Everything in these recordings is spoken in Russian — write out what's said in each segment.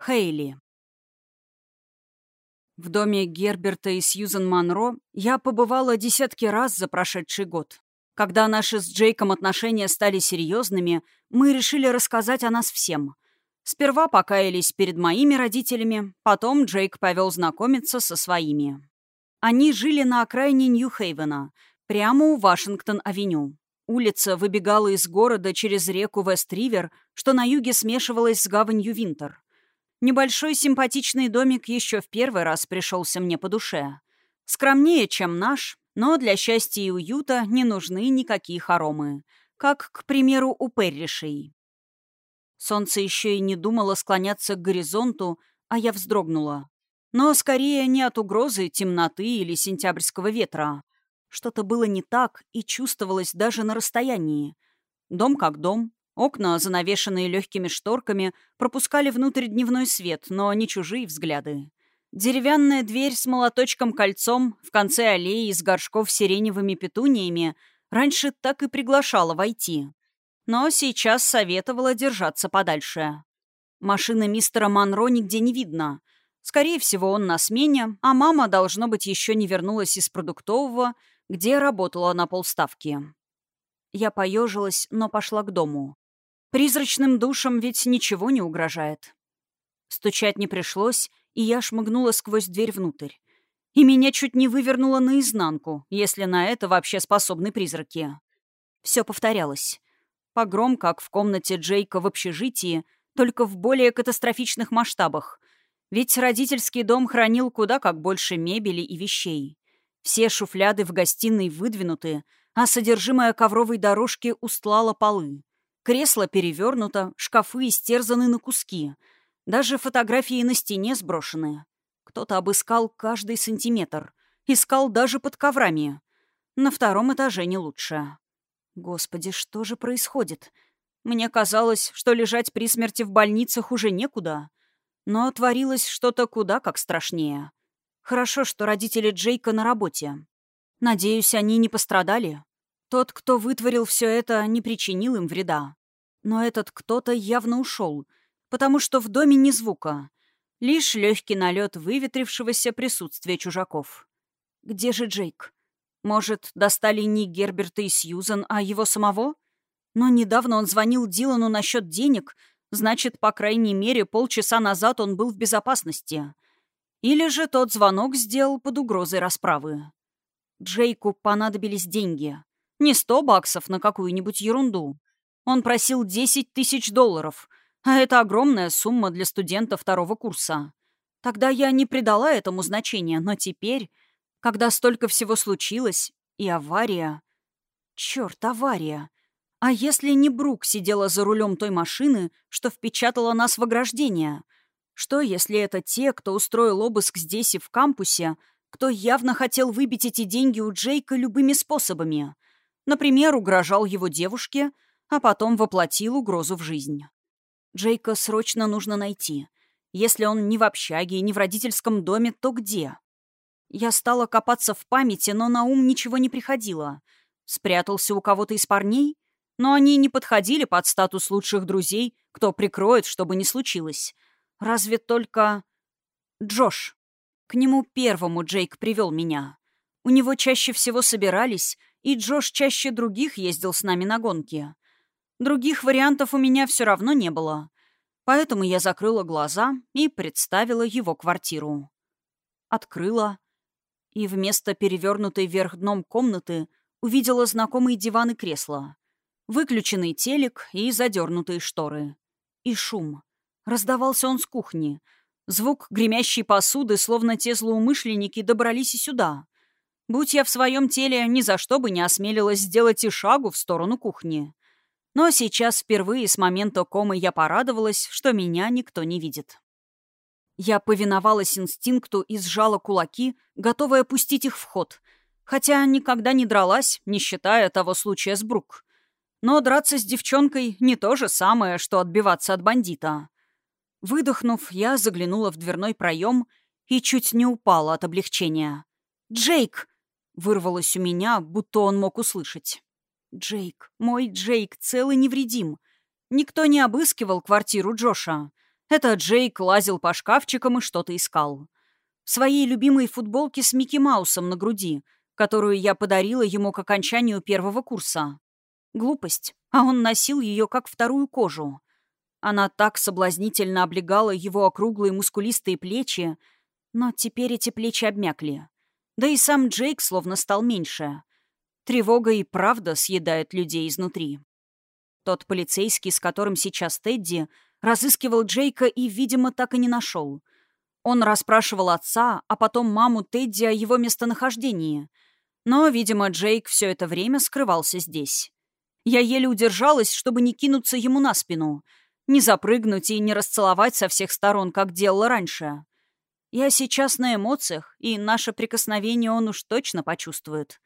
Хейли. В доме Герберта и Сьюзен Монро я побывала десятки раз за прошедший год. Когда наши с Джейком отношения стали серьезными, мы решили рассказать о нас всем. Сперва покаялись перед моими родителями, потом Джейк повел знакомиться со своими. Они жили на окраине Нью-Хейвена, прямо у Вашингтон-авеню. Улица выбегала из города через реку Вест-Ривер, что на юге смешивалась с гаванью Винтер. Небольшой симпатичный домик еще в первый раз пришелся мне по душе. Скромнее, чем наш, но для счастья и уюта не нужны никакие хоромы. Как, к примеру, у Перришей. Солнце еще и не думало склоняться к горизонту, а я вздрогнула. Но скорее не от угрозы темноты или сентябрьского ветра. Что-то было не так и чувствовалось даже на расстоянии. Дом как дом, Окна, занавешенные легкими шторками, пропускали внутрь дневной свет, но не чужие взгляды. Деревянная дверь с молоточком-кольцом в конце аллеи из горшков с сиреневыми петуниями раньше так и приглашала войти. Но сейчас советовала держаться подальше. Машины мистера Монро нигде не видно. Скорее всего, он на смене, а мама, должно быть, еще не вернулась из продуктового, где работала на полставки. Я поежилась, но пошла к дому. Призрачным душам ведь ничего не угрожает. Стучать не пришлось, и я шмыгнула сквозь дверь внутрь. И меня чуть не вывернуло наизнанку, если на это вообще способны призраки. Все повторялось. Погром, как в комнате Джейка в общежитии, только в более катастрофичных масштабах. Ведь родительский дом хранил куда как больше мебели и вещей. Все шуфляды в гостиной выдвинуты, а содержимое ковровой дорожки устлало полы. Кресло перевернуто, шкафы истерзаны на куски. Даже фотографии на стене сброшены. Кто-то обыскал каждый сантиметр. Искал даже под коврами. На втором этаже не лучше. Господи, что же происходит? Мне казалось, что лежать при смерти в больницах уже некуда. Но творилось что-то куда как страшнее. Хорошо, что родители Джейка на работе. Надеюсь, они не пострадали. Тот, кто вытворил все это, не причинил им вреда. Но этот кто-то явно ушел, потому что в доме ни звука. Лишь легкий налет выветрившегося присутствия чужаков. Где же Джейк? Может, достали не Герберта и Сьюзан, а его самого? Но недавно он звонил Дилану насчет денег, значит, по крайней мере, полчаса назад он был в безопасности. Или же тот звонок сделал под угрозой расправы. Джейку понадобились деньги. Не сто баксов на какую-нибудь ерунду. Он просил 10 тысяч долларов, а это огромная сумма для студента второго курса. Тогда я не придала этому значения, но теперь, когда столько всего случилось, и авария... Черт, авария. А если не Брук сидела за рулем той машины, что впечатала нас в ограждение? Что, если это те, кто устроил обыск здесь и в кампусе, кто явно хотел выбить эти деньги у Джейка любыми способами? Например, угрожал его девушке — а потом воплотил угрозу в жизнь. Джейка срочно нужно найти. Если он не в общаге и не в родительском доме, то где? Я стала копаться в памяти, но на ум ничего не приходило. Спрятался у кого-то из парней? Но они не подходили под статус лучших друзей, кто прикроет, чтобы не случилось. Разве только... Джош. К нему первому Джейк привел меня. У него чаще всего собирались, и Джош чаще других ездил с нами на гонки. Других вариантов у меня все равно не было. Поэтому я закрыла глаза и представила его квартиру. Открыла. И вместо перевернутой вверх дном комнаты увидела знакомые диваны и кресла. Выключенный телек и задернутые шторы. И шум. Раздавался он с кухни. Звук гремящей посуды, словно те злоумышленники добрались и сюда. Будь я в своем теле, ни за что бы не осмелилась сделать и шагу в сторону кухни. Но сейчас впервые с момента комы я порадовалась, что меня никто не видит. Я повиновалась инстинкту и сжала кулаки, готовая пустить их в ход, хотя никогда не дралась, не считая того случая с Брук. Но драться с девчонкой не то же самое, что отбиваться от бандита. Выдохнув, я заглянула в дверной проем и чуть не упала от облегчения. «Джейк!» — вырвалось у меня, будто он мог услышать. Джейк, мой Джейк, целый невредим. Никто не обыскивал квартиру Джоша. Это Джейк лазил по шкафчикам и что-то искал. В своей любимой футболке с Микки Маусом на груди, которую я подарила ему к окончанию первого курса. Глупость, а он носил ее как вторую кожу. Она так соблазнительно облегала его округлые мускулистые плечи, но теперь эти плечи обмякли. Да и сам Джейк словно стал меньше. Тревога и правда съедает людей изнутри. Тот полицейский, с которым сейчас Тедди, разыскивал Джейка и, видимо, так и не нашел. Он расспрашивал отца, а потом маму Тедди о его местонахождении. Но, видимо, Джейк все это время скрывался здесь. Я еле удержалась, чтобы не кинуться ему на спину, не запрыгнуть и не расцеловать со всех сторон, как делала раньше. Я сейчас на эмоциях, и наше прикосновение он уж точно почувствует.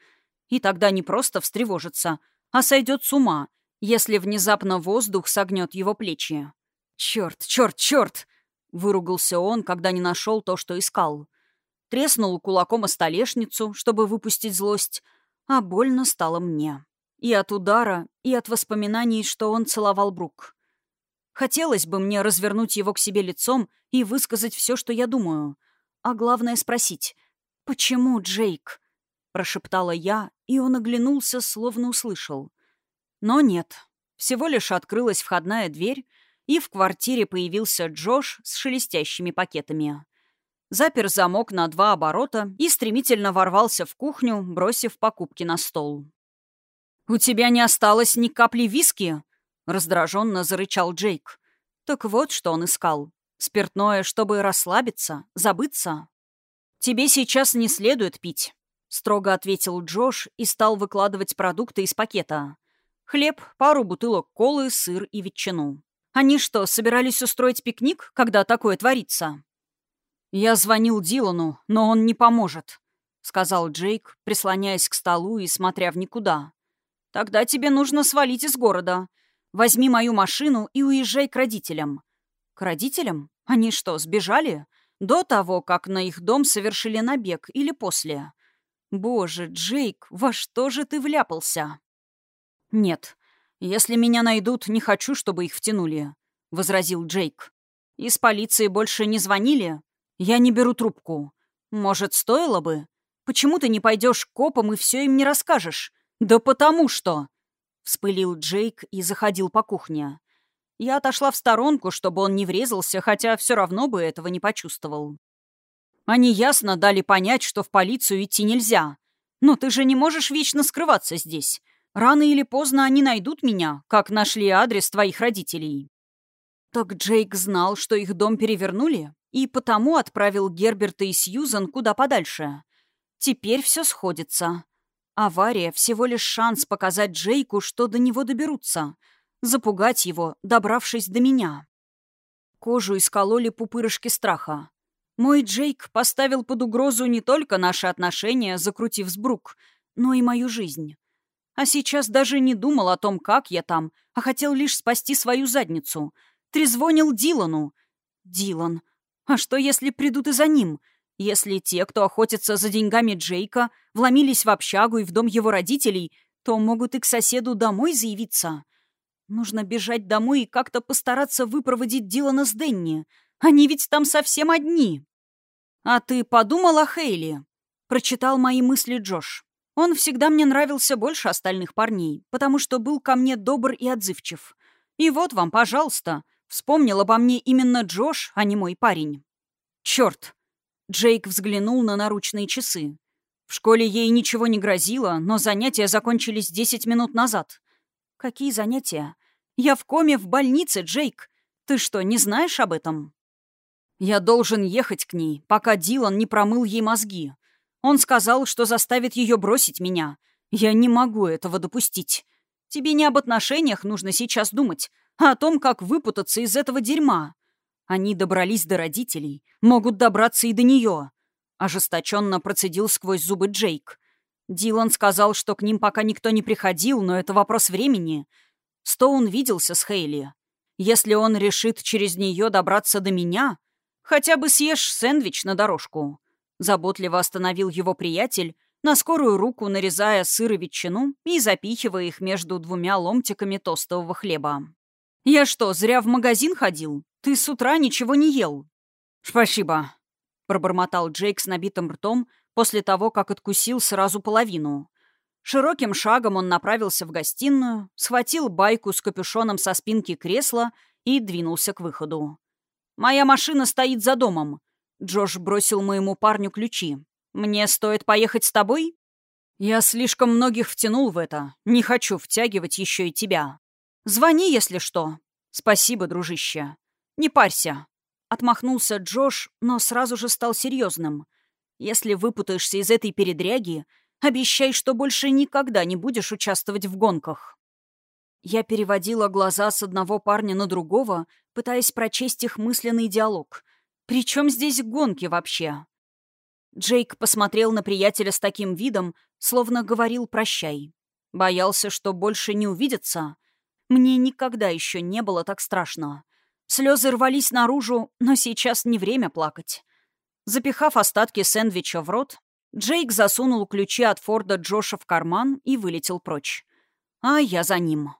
И тогда не просто встревожится, а сойдет с ума, если внезапно воздух согнет его плечи. «Черт, черт, черт!» — выругался он, когда не нашел то, что искал. Треснул кулаком о столешницу, чтобы выпустить злость, а больно стало мне. И от удара, и от воспоминаний, что он целовал Брук. Хотелось бы мне развернуть его к себе лицом и высказать все, что я думаю. А главное спросить, «Почему, Джейк?» — прошептала я, и он оглянулся, словно услышал. Но нет. Всего лишь открылась входная дверь, и в квартире появился Джош с шелестящими пакетами. Запер замок на два оборота и стремительно ворвался в кухню, бросив покупки на стол. «У тебя не осталось ни капли виски?» — раздраженно зарычал Джейк. Так вот, что он искал. Спиртное, чтобы расслабиться, забыться. «Тебе сейчас не следует пить», — строго ответил Джош и стал выкладывать продукты из пакета. Хлеб, пару бутылок колы, сыр и ветчину. Они что, собирались устроить пикник, когда такое творится? «Я звонил Дилану, но он не поможет», — сказал Джейк, прислоняясь к столу и смотря в никуда. «Тогда тебе нужно свалить из города. Возьми мою машину и уезжай к родителям». «К родителям? Они что, сбежали? До того, как на их дом совершили набег или после?» «Боже, Джейк, во что же ты вляпался?» «Нет, если меня найдут, не хочу, чтобы их втянули», — возразил Джейк. «Из полиции больше не звонили? Я не беру трубку. Может, стоило бы? Почему ты не пойдешь к копам и все им не расскажешь? Да потому что...» Вспылил Джейк и заходил по кухне. Я отошла в сторонку, чтобы он не врезался, хотя все равно бы этого не почувствовал. Они ясно дали понять, что в полицию идти нельзя. Но ты же не можешь вечно скрываться здесь. Рано или поздно они найдут меня, как нашли адрес твоих родителей. Так Джейк знал, что их дом перевернули, и потому отправил Герберта и Сьюзан куда подальше. Теперь все сходится. Авария — всего лишь шанс показать Джейку, что до него доберутся. Запугать его, добравшись до меня. Кожу искололи пупырышки страха. Мой Джейк поставил под угрозу не только наши отношения, закрутив сбрук, но и мою жизнь. А сейчас даже не думал о том, как я там, а хотел лишь спасти свою задницу. Трезвонил Дилану. Дилан. А что, если придут и за ним? Если те, кто охотится за деньгами Джейка, вломились в общагу и в дом его родителей, то могут и к соседу домой заявиться. Нужно бежать домой и как-то постараться выпроводить Дилана с Денни. Они ведь там совсем одни. «А ты подумал о Хейли?» Прочитал мои мысли Джош. Он всегда мне нравился больше остальных парней, потому что был ко мне добр и отзывчив. И вот вам, пожалуйста, вспомнил обо мне именно Джош, а не мой парень. Черт! Джейк взглянул на наручные часы. В школе ей ничего не грозило, но занятия закончились 10 минут назад. Какие занятия? Я в коме в больнице, Джейк. Ты что, не знаешь об этом? Я должен ехать к ней, пока Дилан не промыл ей мозги. Он сказал, что заставит ее бросить меня. Я не могу этого допустить. Тебе не об отношениях нужно сейчас думать, а о том, как выпутаться из этого дерьма. Они добрались до родителей, могут добраться и до нее. Ожесточенно процедил сквозь зубы Джейк. Дилан сказал, что к ним пока никто не приходил, но это вопрос времени. Стоун виделся с Хейли. Если он решит через нее добраться до меня, хотя бы съешь сэндвич на дорожку. Заботливо остановил его приятель, на скорую руку нарезая сыр и ветчину и запихивая их между двумя ломтиками тостового хлеба. «Я что, зря в магазин ходил? Ты с утра ничего не ел». «Спасибо», — пробормотал Джейк с набитым ртом после того, как откусил сразу половину. Широким шагом он направился в гостиную, схватил байку с капюшоном со спинки кресла и двинулся к выходу. «Моя машина стоит за домом». Джош бросил моему парню ключи. «Мне стоит поехать с тобой?» «Я слишком многих втянул в это. Не хочу втягивать еще и тебя. Звони, если что». «Спасибо, дружище. Не парься». Отмахнулся Джош, но сразу же стал серьезным. «Если выпутаешься из этой передряги, обещай, что больше никогда не будешь участвовать в гонках». Я переводила глаза с одного парня на другого, пытаясь прочесть их мысленный диалог. «При чем здесь гонки вообще?» Джейк посмотрел на приятеля с таким видом, словно говорил «прощай». Боялся, что больше не увидится. Мне никогда еще не было так страшно. Слезы рвались наружу, но сейчас не время плакать. Запихав остатки сэндвича в рот, Джейк засунул ключи от Форда Джоша в карман и вылетел прочь. А я за ним.